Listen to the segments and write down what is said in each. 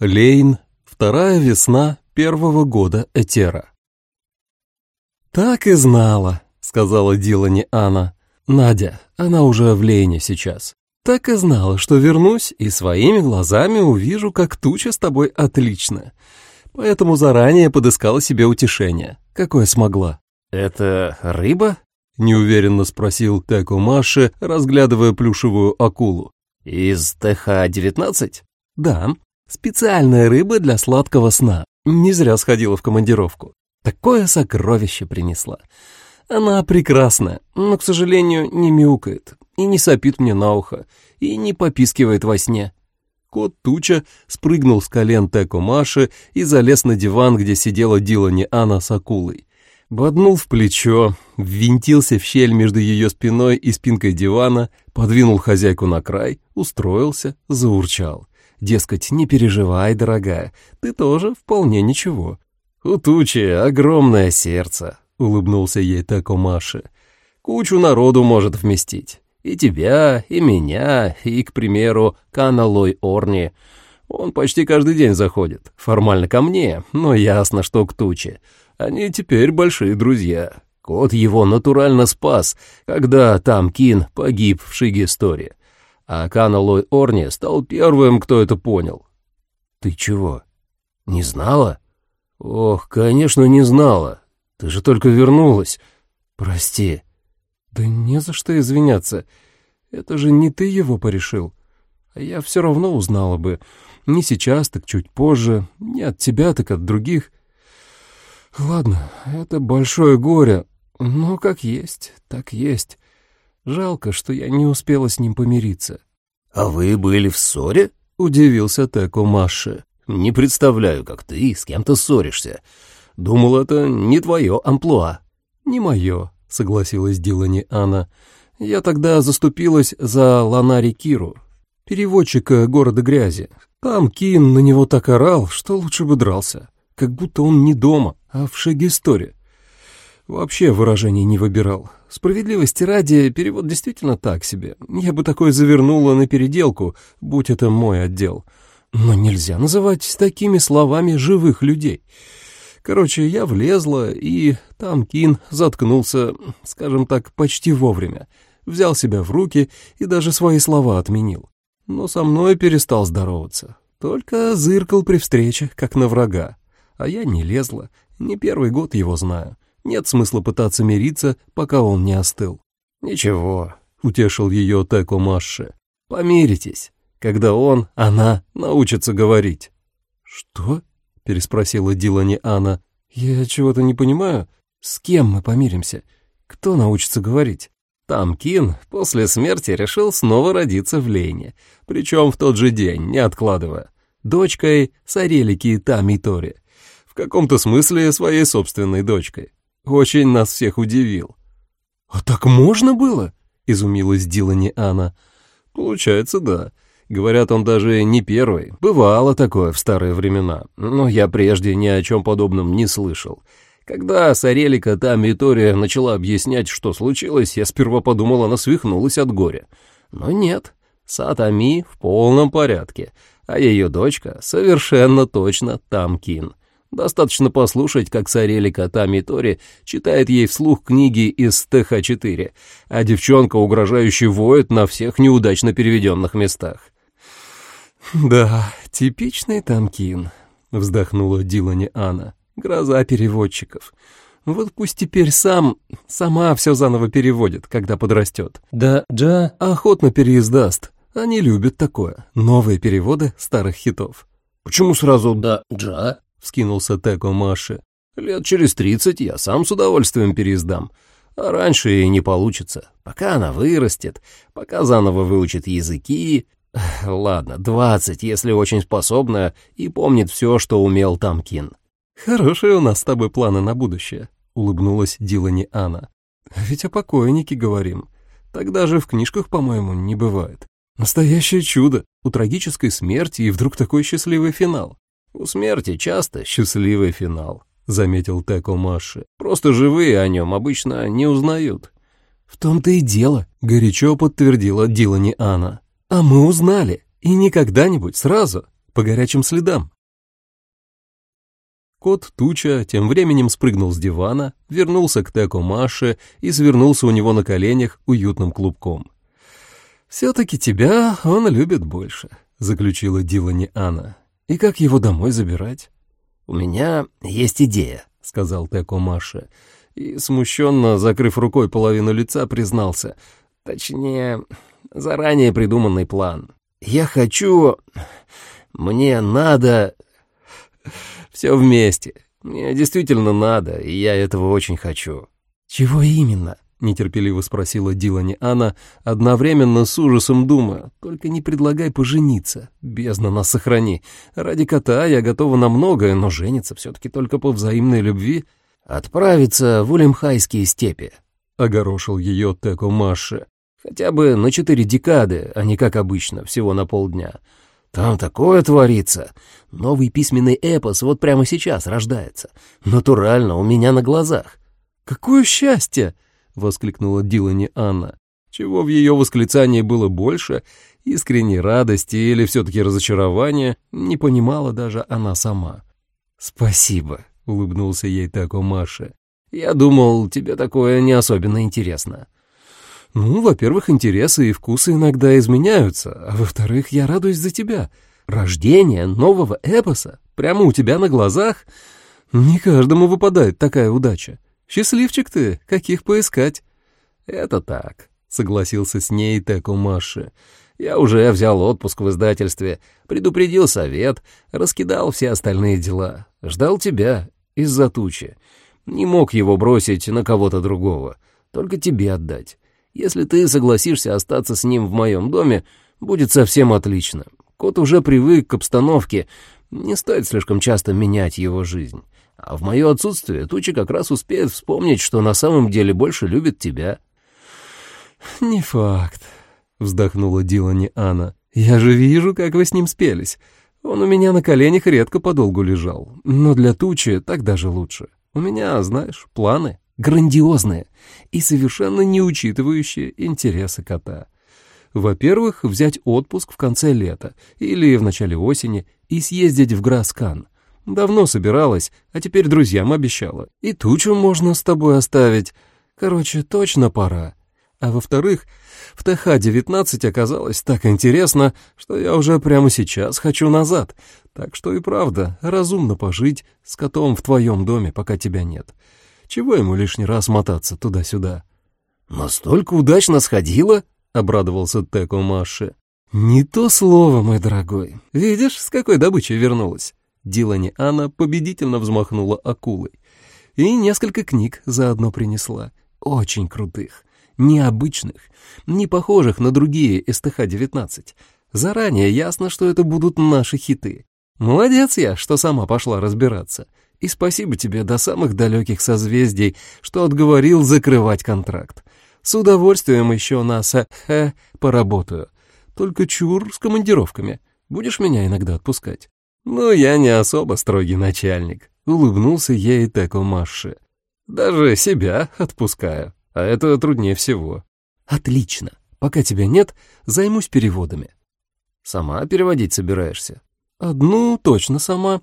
Лейн, вторая весна первого года Этера. «Так и знала», — сказала Дилани Анна. «Надя, она уже в Лейне сейчас. Так и знала, что вернусь и своими глазами увижу, как туча с тобой отлично. Поэтому заранее подыскала себе утешение, какое смогла». «Это рыба?» — неуверенно спросил Теко Маши, разглядывая плюшевую акулу. «Из ТХ-19?» «Да, специальная рыба для сладкого сна. Не зря сходила в командировку. Такое сокровище принесла. Она прекрасная, но, к сожалению, не мяукает и не сопит мне на ухо, и не попискивает во сне». Кот Туча спрыгнул с колен Теко Маши и залез на диван, где сидела Дилани Анна с акулой. Боднул в плечо, ввинтился в щель между ее спиной и спинкой дивана, подвинул хозяйку на край, устроился, заурчал. Дескать, не переживай, дорогая, ты тоже вполне ничего. «У тучи огромное сердце», — улыбнулся ей Тако Маши. «Кучу народу может вместить. И тебя, и меня, и, к примеру, Каналой Орни. Он почти каждый день заходит. Формально ко мне, но ясно, что к туче. Они теперь большие друзья. Кот его натурально спас, когда там Кин погиб в Шигисторе. А Каналой Орни стал первым, кто это понял. Ты чего? Не знала? Ох, конечно, не знала. Ты же только вернулась. Прости. Да не за что извиняться. Это же не ты его порешил. А я все равно узнала бы. Не сейчас, так чуть позже. Не от тебя, так от других. Ладно, это большое горе, но как есть, так есть. Жалко, что я не успела с ним помириться. — А вы были в ссоре? — удивился Теко Маши. — Не представляю, как ты с кем-то ссоришься. Думал, это не твое амплуа. — Не мое, — согласилась Дилани Анна. Я тогда заступилась за Ланари Киру, переводчика города грязи. Там Кин на него так орал, что лучше бы дрался. Как будто он не дома, а в Шегисторе. Вообще выражений не выбирал. Справедливости ради, перевод действительно так себе. Я бы такое завернула на переделку, будь это мой отдел. Но нельзя называть такими словами живых людей. Короче, я влезла, и там Кин заткнулся, скажем так, почти вовремя. Взял себя в руки и даже свои слова отменил. Но со мной перестал здороваться. Только зыркал при встрече, как на врага. А я не лезла, не первый год его знаю. Нет смысла пытаться мириться, пока он не остыл. «Ничего», — утешил ее Теко Маши. «Помиритесь, когда он, она научится говорить». «Что?» — переспросила Дилани Анна. «Я чего-то не понимаю. С кем мы помиримся? Кто научится говорить?» Там Кин после смерти решил снова родиться в Лейне, причем в тот же день, не откладывая, дочкой Сарелики Тами Тори, в каком-то смысле своей собственной дочкой. Очень нас всех удивил. «А так можно было?» — изумилась Дилани Анна. «Получается, да. Говорят, он даже не первый. Бывало такое в старые времена, но я прежде ни о чем подобном не слышал. Когда Сарелика там Витория начала объяснять, что случилось, я сперва подумал, она свихнулась от горя. Но нет, Сатами в полном порядке, а ее дочка совершенно точно Тамкин. Достаточно послушать, как Сарелика Тами Тори читает ей вслух книги из ТХ-4, а девчонка угрожающе воет на всех неудачно переведенных местах. «Да, типичный Тамкин», — вздохнула Дилани Анна. «Гроза переводчиков. Вот пусть теперь сам, сама все заново переводит, когда подрастет. Да, Джа охотно переиздаст. Они любят такое. Новые переводы старых хитов». «Почему сразу «да, Джа»?» — вскинулся Теко Маши. «Лет через тридцать я сам с удовольствием переиздам. А раньше и не получится. Пока она вырастет, пока заново выучит языки, Ладно, двадцать, если очень способная и помнит все, что умел Тамкин. Хорошие у нас с тобой планы на будущее, улыбнулась Дилани Анна. Ведь о покойнике говорим. Тогда же в книжках, по-моему, не бывает. Настоящее чудо. У трагической смерти и вдруг такой счастливый финал. У смерти часто счастливый финал, заметил Теко Маши. Просто живые о нем обычно не узнают. В том-то и дело, горячо подтвердила Дилани Анна. А мы узнали, и не когда-нибудь, сразу. по горячим следам. Кот Туча тем временем спрыгнул с дивана, вернулся к Теко Маше и свернулся у него на коленях уютным клубком. «Все-таки тебя он любит больше», — заключила Дилани Анна. «И как его домой забирать?» «У меня есть идея», — сказал Теко Маше, и, смущенно, закрыв рукой половину лица, признался. «Точнее, заранее придуманный план. Я хочу... Мне надо...» Все вместе. Мне действительно надо, и я этого очень хочу». «Чего именно?» — нетерпеливо спросила Дилани Анна, одновременно с ужасом думая. «Только не предлагай пожениться. Бездна нас сохрани. Ради кота я готова на многое, но жениться все-таки только по взаимной любви». «Отправиться в Улемхайские степи», — огорошил ее Теко Маши. «Хотя бы на четыре декады, а не как обычно, всего на полдня. Там такое творится. Новый письменный эпос вот прямо сейчас рождается. Натурально, у меня на глазах. «Какое счастье!» — воскликнула Дилани Анна. Чего в ее восклицании было больше, искренней радости или все-таки разочарования, не понимала даже она сама. «Спасибо», — улыбнулся ей Тако Маша. «Я думал, тебе такое не особенно интересно». «Ну, во-первых, интересы и вкусы иногда изменяются, а во-вторых, я радуюсь за тебя. Рождение нового эпоса прямо у тебя на глазах. Не каждому выпадает такая удача. Счастливчик ты, каких поискать». «Это так», — согласился с ней Теку Маши. «Я уже взял отпуск в издательстве, предупредил совет, раскидал все остальные дела, ждал тебя из-за тучи. Не мог его бросить на кого-то другого, только тебе отдать». Если ты согласишься остаться с ним в моем доме, будет совсем отлично. Кот уже привык к обстановке, не стоит слишком часто менять его жизнь. А в мое отсутствие Тучи как раз успеет вспомнить, что на самом деле больше любит тебя». «Не факт», — вздохнула Дилани Анна. «Я же вижу, как вы с ним спелись. Он у меня на коленях редко подолгу лежал, но для Тучи так даже лучше. У меня, знаешь, планы» грандиозное и совершенно не учитывающее интересы кота. Во-первых, взять отпуск в конце лета или в начале осени и съездить в Граскан. Давно собиралась, а теперь друзьям обещала. И тучу можно с тобой оставить. Короче, точно пора. А во-вторых, в ТХ-19 оказалось так интересно, что я уже прямо сейчас хочу назад. Так что и правда, разумно пожить с котом в твоем доме, пока тебя нет. Чего ему лишний раз мотаться туда-сюда? «Настолько удачно сходило?» — обрадовался Теко Маши. «Не то слово, мой дорогой. Видишь, с какой добычей вернулась?» Дилани Анна победительно взмахнула акулой. И несколько книг заодно принесла. Очень крутых, необычных, не похожих на другие СТХ-19. Заранее ясно, что это будут наши хиты. Молодец я, что сама пошла разбираться. И спасибо тебе до самых далеких созвездий, что отговорил закрывать контракт. С удовольствием еще на СХ поработаю. Только чур с командировками. Будешь меня иногда отпускать?» «Ну, я не особо строгий начальник», — улыбнулся ей Теко Маши. «Даже себя отпускаю, а это труднее всего». «Отлично. Пока тебя нет, займусь переводами». «Сама переводить собираешься?» Одну точно сама,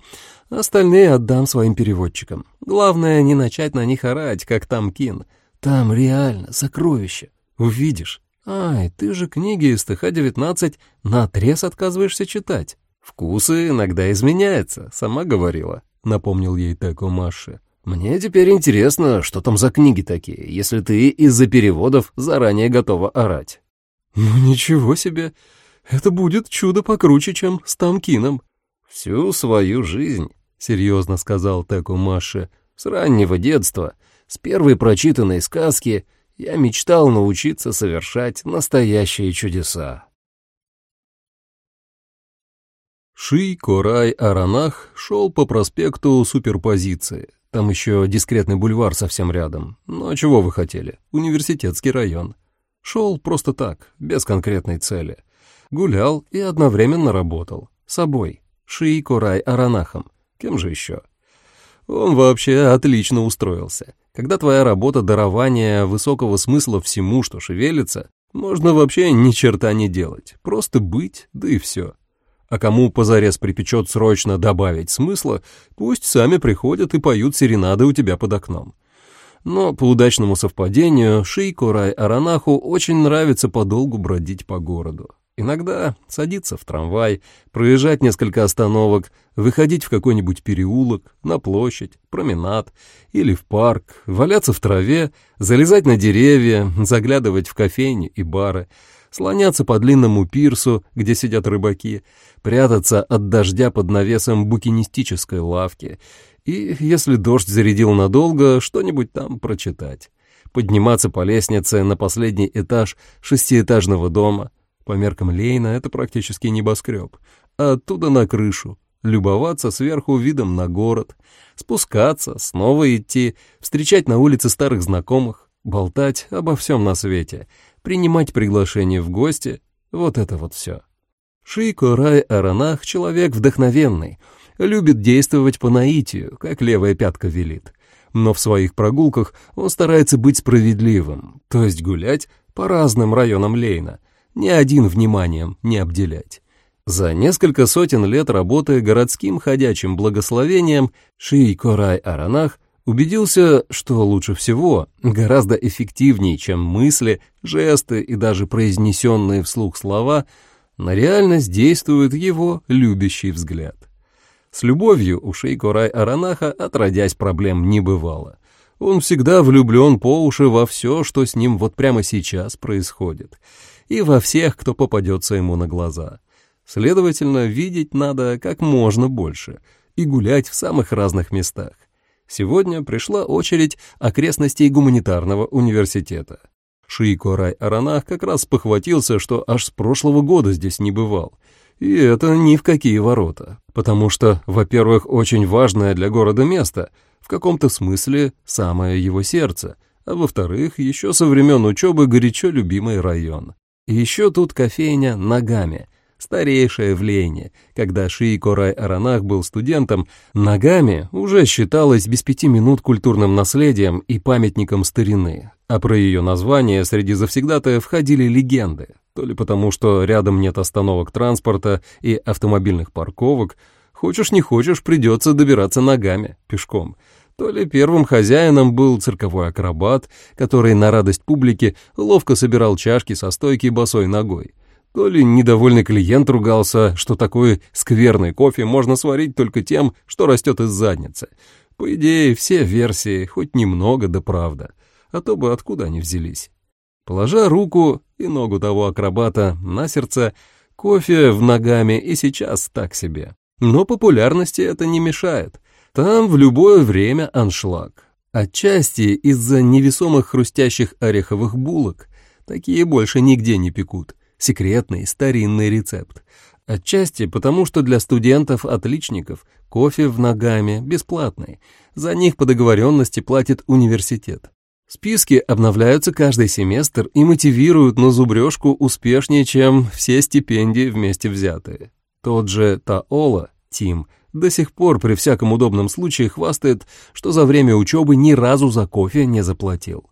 остальные отдам своим переводчикам. Главное, не начать на них орать, как там Кин. Там реально сокровище. Увидишь. Ай, ты же книги из ТХ-19 наотрез отказываешься читать. Вкусы иногда изменяются, сама говорила, напомнил ей Теко Маши. Мне теперь интересно, что там за книги такие, если ты из-за переводов заранее готова орать. Ну ничего себе. Это будет чудо покруче, чем с Тамкином. Всю свою жизнь, серьезно сказал Теку Маше, с раннего детства, с первой прочитанной сказки, я мечтал научиться совершать настоящие чудеса. Ши Корай Аранах шел по проспекту Суперпозиции. Там еще дискретный бульвар совсем рядом. Ну, а чего вы хотели? Университетский район. Шел просто так, без конкретной цели гулял и одновременно работал. Собой. Шии Курай Аранахом. Кем же еще? Он вообще отлично устроился. Когда твоя работа дарования высокого смысла всему, что шевелится, можно вообще ни черта не делать. Просто быть, да и все. А кому позарез припечет срочно добавить смысла, пусть сами приходят и поют серенады у тебя под окном. Но по удачному совпадению Шейко Рай Аранаху очень нравится подолгу бродить по городу. Иногда садиться в трамвай, проезжать несколько остановок, выходить в какой-нибудь переулок, на площадь, променад или в парк, валяться в траве, залезать на деревья, заглядывать в кофейни и бары, слоняться по длинному пирсу, где сидят рыбаки, прятаться от дождя под навесом букинистической лавки. И, если дождь зарядил надолго, что-нибудь там прочитать, подниматься по лестнице на последний этаж шестиэтажного дома — по меркам Лейна это практически небоскреб. А оттуда на крышу, любоваться сверху видом на город, спускаться, снова идти, встречать на улице старых знакомых, болтать обо всем на свете, принимать приглашение в гости — вот это вот все. Шико Рай Аранах — человек вдохновенный, любит действовать по наитию, как левая пятка велит. Но в своих прогулках он старается быть справедливым, то есть гулять по разным районам Лейна — ни один вниманием не обделять. За несколько сотен лет работы городским ходячим благословением Ший Корай Аранах убедился, что лучше всего, гораздо эффективнее, чем мысли, жесты и даже произнесенные вслух слова, на реальность действует его любящий взгляд. С любовью у Шейко Рай Аранаха отродясь проблем не бывало. Он всегда влюблен по уши во все, что с ним вот прямо сейчас происходит — и во всех, кто попадется ему на глаза. Следовательно, видеть надо как можно больше и гулять в самых разных местах. Сегодня пришла очередь окрестностей гуманитарного университета. Шико Рай Аранах как раз похватился, что аж с прошлого года здесь не бывал. И это ни в какие ворота, потому что, во-первых, очень важное для города место, в каком-то смысле самое его сердце, а во-вторых, еще со времен учебы горячо любимый район. И еще тут кофейня «Ногами», старейшее в Лейне. Когда Шии Корай Аранах был студентом, «Ногами» уже считалось без пяти минут культурным наследием и памятником старины, а про ее название среди завсегдатаев входили легенды, то ли потому, что рядом нет остановок транспорта и автомобильных парковок, хочешь не хочешь, придется добираться ногами, пешком — то ли первым хозяином был цирковой акробат, который на радость публики ловко собирал чашки со стойки босой ногой, то ли недовольный клиент ругался, что такой скверный кофе можно сварить только тем, что растет из задницы. По идее, все версии хоть немного да правда, а то бы откуда они взялись. Положа руку и ногу того акробата на сердце, кофе в ногами и сейчас так себе. Но популярности это не мешает. Там в любое время аншлаг. Отчасти из-за невесомых хрустящих ореховых булок. Такие больше нигде не пекут. Секретный старинный рецепт. Отчасти потому, что для студентов-отличников кофе в ногами бесплатный. За них по договоренности платит университет. Списки обновляются каждый семестр и мотивируют на зубрежку успешнее, чем все стипендии вместе взятые. Тот же Таола, Тим, до сих пор при всяком удобном случае хвастает, что за время учебы ни разу за кофе не заплатил.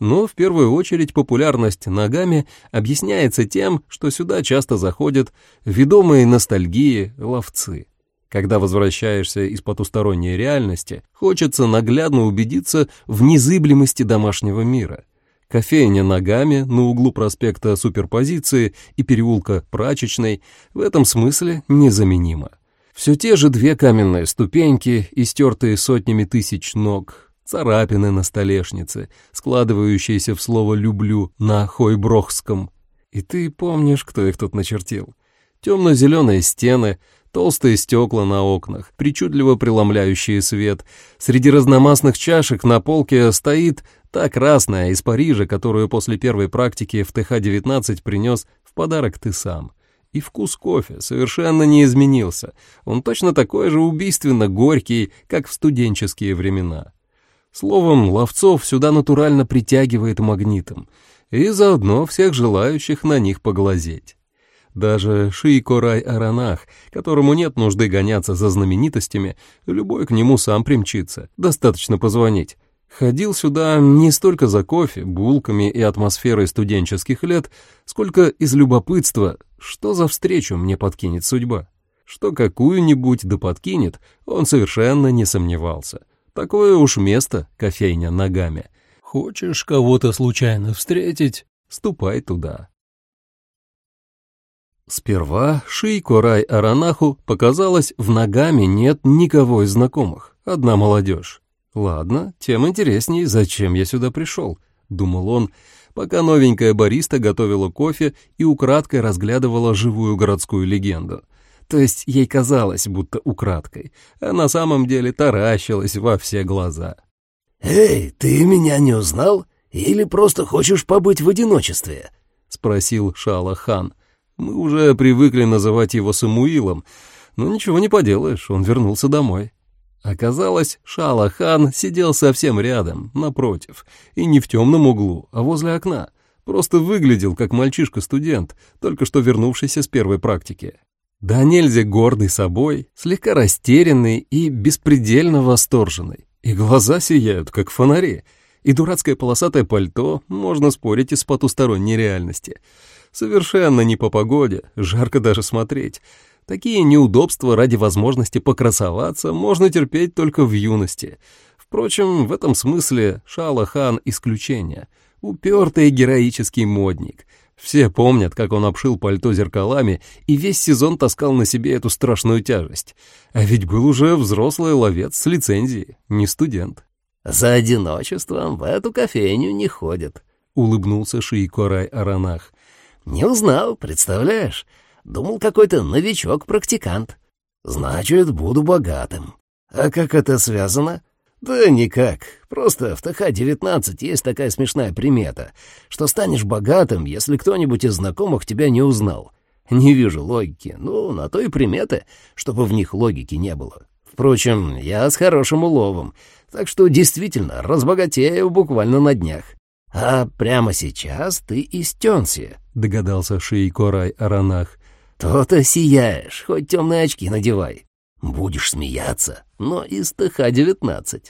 Но в первую очередь популярность ногами объясняется тем, что сюда часто заходят ведомые ностальгии ловцы. Когда возвращаешься из потусторонней реальности, хочется наглядно убедиться в незыблемости домашнего мира. Кофейня ногами на углу проспекта Суперпозиции и переулка Прачечной в этом смысле незаменима. Все те же две каменные ступеньки, истертые сотнями тысяч ног, царапины на столешнице, складывающиеся в слово «люблю» на хойброхском. И ты помнишь, кто их тут начертил? Темно-зеленые стены, толстые стекла на окнах, причудливо преломляющие свет. Среди разномастных чашек на полке стоит та красная из Парижа, которую после первой практики в ТХ-19 принес в подарок ты сам. И вкус кофе совершенно не изменился. Он точно такой же убийственно горький, как в студенческие времена. Словом, ловцов сюда натурально притягивает магнитом, и заодно всех желающих на них поглазеть. Даже Шиикорай Аранах, которому нет нужды гоняться за знаменитостями, любой к нему сам примчится, достаточно позвонить. Ходил сюда не столько за кофе, булками и атмосферой студенческих лет, сколько из любопытства, что за встречу мне подкинет судьба. Что какую-нибудь да подкинет, он совершенно не сомневался. Такое уж место, кофейня ногами. Хочешь кого-то случайно встретить, ступай туда. Сперва Шейко Рай Аранаху показалось, в ногами нет никого из знакомых, одна молодежь. Ладно, тем интересней, зачем я сюда пришел, думал он, пока новенькая бариста готовила кофе и украдкой разглядывала живую городскую легенду. То есть ей казалось, будто украдкой, а на самом деле таращилась во все глаза. «Эй, ты меня не узнал? Или просто хочешь побыть в одиночестве?» — спросил Шала хан. Мы уже привыкли называть его Самуилом, но ничего не поделаешь, он вернулся домой. Оказалось, Шала-хан сидел совсем рядом, напротив, и не в темном углу, а возле окна. Просто выглядел как мальчишка-студент, только что вернувшийся с первой практики. Да нельзя гордый собой, слегка растерянный и беспредельно восторженный. И глаза сияют, как фонари, и дурацкое полосатое пальто, можно спорить, из потусторонней реальности — Совершенно не по погоде, жарко даже смотреть. Такие неудобства ради возможности покрасоваться можно терпеть только в юности. Впрочем, в этом смысле Шала-хан — исключение. Упертый героический модник. Все помнят, как он обшил пальто зеркалами и весь сезон таскал на себе эту страшную тяжесть. А ведь был уже взрослый ловец с лицензией, не студент. «За одиночеством в эту кофейню не ходят», — улыбнулся Шиикорай Аранах. «Не узнал, представляешь? Думал, какой-то новичок-практикант. Значит, буду богатым. А как это связано?» «Да никак. Просто в ТХ-19 есть такая смешная примета, что станешь богатым, если кто-нибудь из знакомых тебя не узнал. Не вижу логики. Ну, на то и приметы, чтобы в них логики не было. Впрочем, я с хорошим уловом, так что действительно разбогатею буквально на днях. А прямо сейчас ты из догадался Шиикорай Аранах. То-то сияешь, хоть темные очки надевай. Будешь смеяться, но из ТХ-19.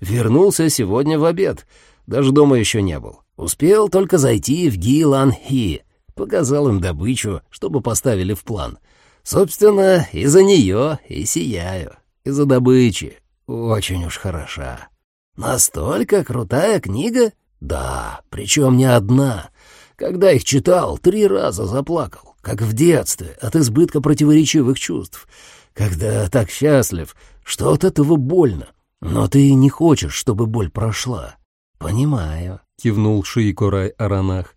Вернулся сегодня в обед, даже дома еще не был. Успел только зайти в Гилан-Хи, показал им добычу, чтобы поставили в план. Собственно, из-за нее и сияю, из-за добычи. Очень уж хороша. Настолько крутая книга — да, причем не одна. Когда их читал, три раза заплакал, как в детстве, от избытка противоречивых чувств. Когда так счастлив, что от этого больно. Но ты не хочешь, чтобы боль прошла. Понимаю, — кивнул Шиикорай Аранах.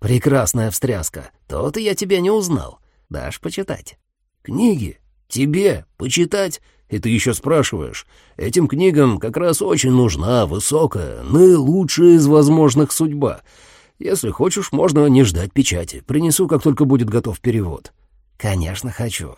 Прекрасная встряска. То-то я тебя не узнал. Дашь почитать? Книги? Тебе почитать? И ты еще спрашиваешь. Этим книгам как раз очень нужна высокая, наилучшая из возможных судьба. Если хочешь, можно не ждать печати. Принесу, как только будет готов перевод. Конечно, хочу.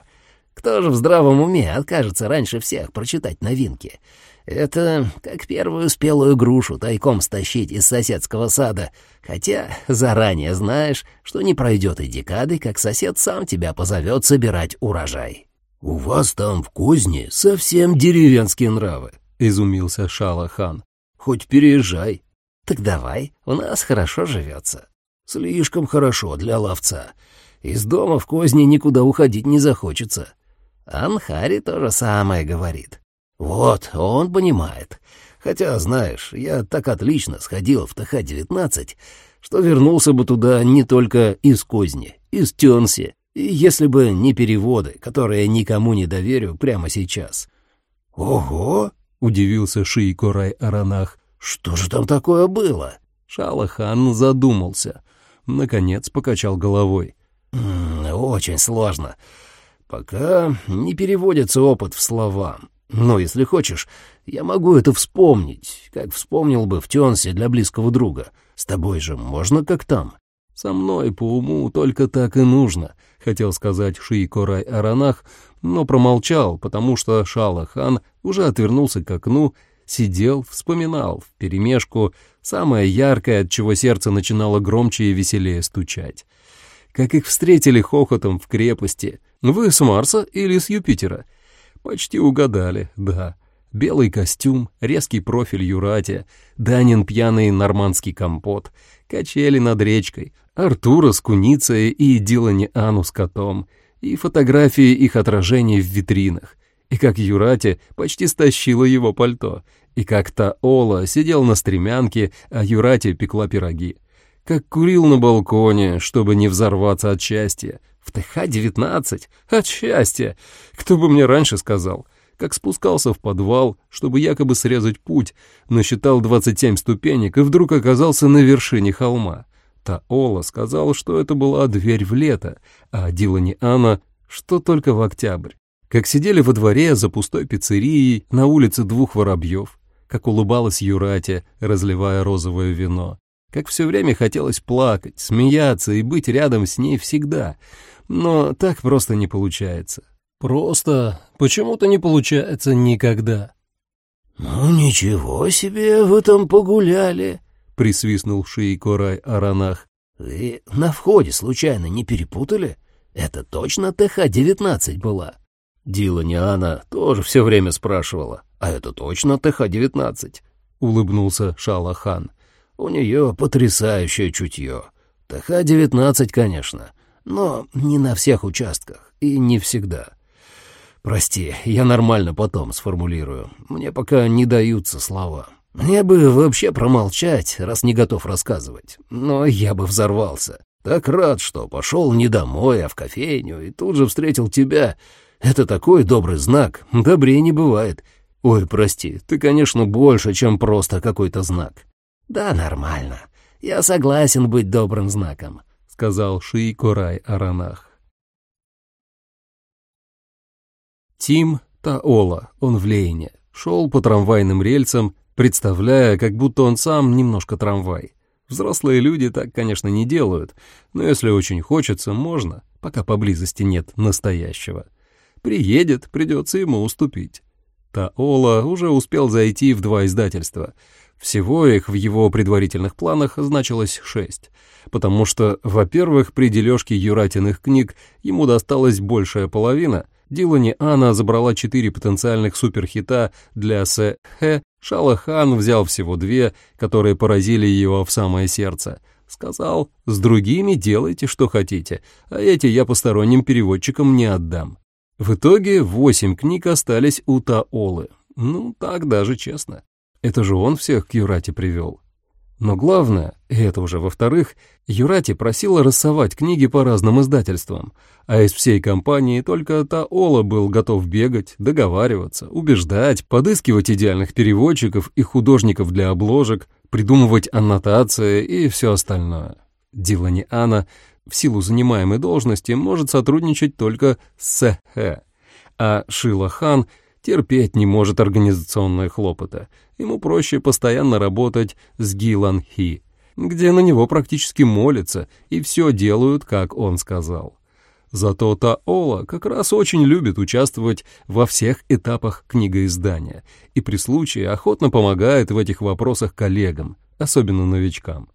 Кто же в здравом уме откажется раньше всех прочитать новинки? Это как первую спелую грушу тайком стащить из соседского сада, хотя заранее знаешь, что не пройдет и декады, как сосед сам тебя позовет собирать урожай. «У вас там в кузне совсем деревенские нравы», — изумился Шала-хан. «Хоть переезжай». «Так давай, у нас хорошо живется». «Слишком хорошо для ловца. Из дома в козни никуда уходить не захочется». Анхари то же самое говорит. «Вот, он понимает. Хотя, знаешь, я так отлично сходил в ТХ-19, что вернулся бы туда не только из козни, из Тёнси, если бы не переводы, которые никому не доверю прямо сейчас. «Ого!» — удивился Шиикорай Аранах. «Что же там такое было?» Шалахан задумался. Наконец покачал головой. «М -м, «Очень сложно. Пока не переводится опыт в слова. Но если хочешь, я могу это вспомнить, как вспомнил бы в Тёнсе для близкого друга. С тобой же можно как там?» «Со мной по уму только так и нужно», — хотел сказать Шиикорай Аранах, но промолчал, потому что Шала-хан уже отвернулся к окну, сидел, вспоминал вперемешку самое яркое, от чего сердце начинало громче и веселее стучать. Как их встретили хохотом в крепости. Вы с Марса или с Юпитера? Почти угадали, да. Белый костюм, резкий профиль Юрати, Данин пьяный нормандский компот, качели над речкой, Артура с куницей и Дилани Ану с котом, и фотографии их отражений в витринах, и как Юрати почти стащила его пальто, и как Таола сидел на стремянке, а Юрати пекла пироги, как курил на балконе, чтобы не взорваться от счастья, в ТХ-19, от счастья, кто бы мне раньше сказал, как спускался в подвал, чтобы якобы срезать путь, насчитал 27 ступенек и вдруг оказался на вершине холма. Таола сказал, что это была дверь в лето, а Дилани Анна, что только в октябрь. Как сидели во дворе за пустой пиццерией на улице двух воробьев, как улыбалась Юрате, разливая розовое вино, как все время хотелось плакать, смеяться и быть рядом с ней всегда, но так просто не получается. Просто почему-то не получается никогда. «Ну ничего себе вы там погуляли!» — присвистнул Шиикорай Аранах. «Вы на входе случайно не перепутали? Это точно ТХ-19 была?» Диланиана тоже все время спрашивала, «А это точно ТХ-19?» — улыбнулся Шалахан. «У нее потрясающее чутье. ТХ-19, конечно, но не на всех участках и не всегда. Прости, я нормально потом сформулирую. Мне пока не даются слова». Мне бы вообще промолчать, раз не готов рассказывать. Но я бы взорвался. Так рад, что пошел не домой, а в кофейню, и тут же встретил тебя. Это такой добрый знак, добрее не бывает. Ой, прости, ты, конечно, больше, чем просто какой-то знак. Да, нормально. Я согласен быть добрым знаком, сказал Ши Аранах. Тим Таола, он в Лейне, шел по трамвайным рельсам представляя, как будто он сам немножко трамвай. Взрослые люди так, конечно, не делают, но если очень хочется, можно, пока поблизости нет настоящего. Приедет, придется ему уступить. Таола уже успел зайти в два издательства. Всего их в его предварительных планах значилось шесть, потому что, во-первых, при дележке Юратиных книг ему досталась большая половина, Дилани Анна забрала четыре потенциальных суперхита для Сэ Хэ Шалахан взял всего две, которые поразили его в самое сердце. Сказал, с другими делайте, что хотите, а эти я посторонним переводчикам не отдам. В итоге восемь книг остались у Таолы. Ну, так даже честно. Это же он всех к Юрате привел. Но главное, и это уже во-вторых, Юрати просила рассовать книги по разным издательствам, а из всей компании только Таола был готов бегать, договариваться, убеждать, подыскивать идеальных переводчиков и художников для обложек, придумывать аннотации и все остальное. Дилани Анна в силу занимаемой должности может сотрудничать только с Сэ, а Шила Хан — терпеть не может организационные хлопоты. Ему проще постоянно работать с Гилан Хи, где на него практически молятся и все делают, как он сказал. Зато Таола как раз очень любит участвовать во всех этапах книгоиздания и при случае охотно помогает в этих вопросах коллегам, особенно новичкам.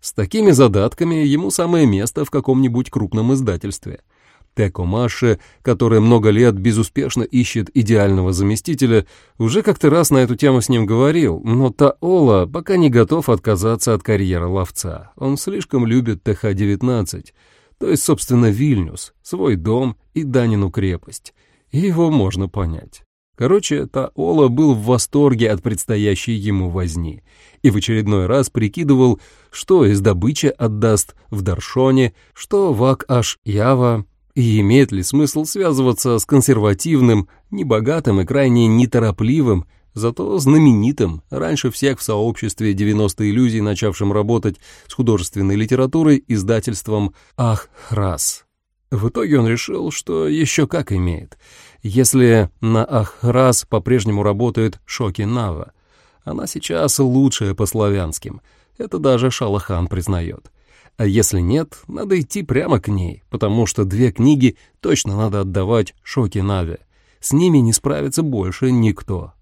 С такими задатками ему самое место в каком-нибудь крупном издательстве — Теко Маше, который много лет безуспешно ищет идеального заместителя, уже как-то раз на эту тему с ним говорил, но Таола пока не готов отказаться от карьеры ловца. Он слишком любит ТХ-19, то есть, собственно, Вильнюс, свой дом и Данину крепость. И его можно понять. Короче, Таола был в восторге от предстоящей ему возни и в очередной раз прикидывал, что из добычи отдаст в Даршоне, что в Ак-Аш-Ява, и имеет ли смысл связываться с консервативным, небогатым и крайне неторопливым, зато знаменитым, раньше всех в сообществе 90 иллюзий, начавшим работать с художественной литературой, издательством «Ах, раз». В итоге он решил, что еще как имеет. Если на «Ах, раз» по-прежнему работает Шоки Нава, она сейчас лучшая по славянским, это даже Шалахан признает. А если нет, надо идти прямо к ней, потому что две книги точно надо отдавать Шоки Наве. С ними не справится больше никто.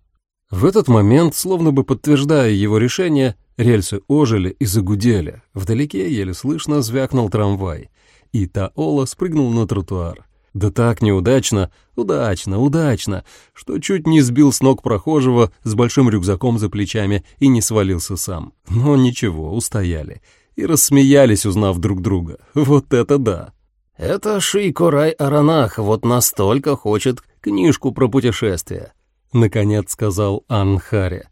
В этот момент, словно бы подтверждая его решение, рельсы ожили и загудели. Вдалеке еле слышно звякнул трамвай, и Таола спрыгнул на тротуар. Да так неудачно, удачно, удачно, что чуть не сбил с ног прохожего с большим рюкзаком за плечами и не свалился сам. Но ничего, устояли и рассмеялись, узнав друг друга. Вот это да! Это Шейкорай Аранах вот настолько хочет книжку про путешествия», — наконец сказал Анхаре.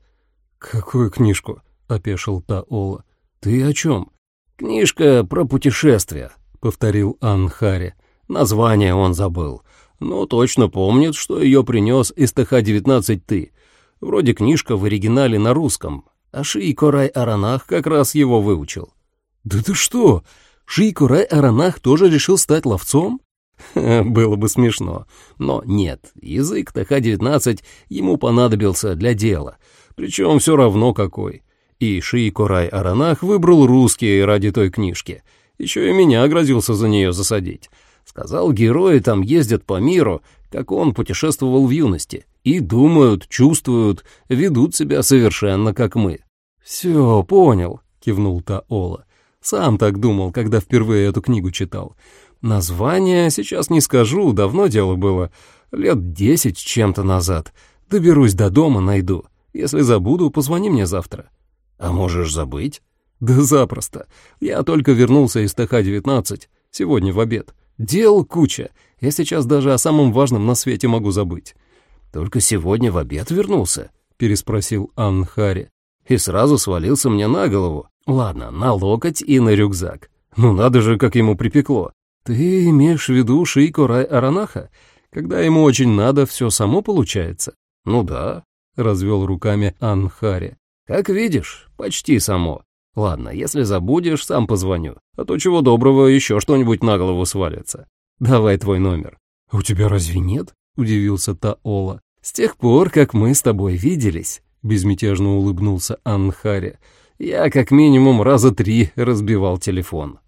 «Какую книжку?» — опешил Таола. «Ты о чем?» «Книжка про путешествия», — повторил Анхаре. «Название он забыл, но точно помнит, что ее принес из ТХ-19 ты. Вроде книжка в оригинале на русском, а Шейкорай Аранах как раз его выучил». «Да ты что? Шейкурай Аранах тоже решил стать ловцом? Было бы смешно. Но нет, язык ТХ-19 ему понадобился для дела, причем все равно какой. И Шейкурай Аранах выбрал русский ради той книжки. Еще и меня грозился за нее засадить. Сказал, герои там ездят по миру, как он путешествовал в юности, и думают, чувствуют, ведут себя совершенно как мы. «Все, понял», — кивнул Таола. Сам так думал, когда впервые эту книгу читал. Название сейчас не скажу, давно дело было. Лет десять чем-то назад. Доберусь до дома, найду. Если забуду, позвони мне завтра. А можешь забыть? Да запросто. Я только вернулся из ТХ-19, сегодня в обед. Дел куча. Я сейчас даже о самом важном на свете могу забыть. Только сегодня в обед вернулся? Переспросил Анхари. И сразу свалился мне на голову. Ладно, на локоть и на рюкзак. Ну надо же, как ему припекло. Ты имеешь в виду Шейко Рай Аранаха? Когда ему очень надо, все само получается? Ну да, развел руками Анхари. Как видишь, почти само. Ладно, если забудешь, сам позвоню. А то чего доброго еще что-нибудь на голову свалится. Давай твой номер. У тебя разве нет? Удивился Таола. С тех пор, как мы с тобой виделись, безмятежно улыбнулся Анхари. Я как минимум раза три разбивал телефон.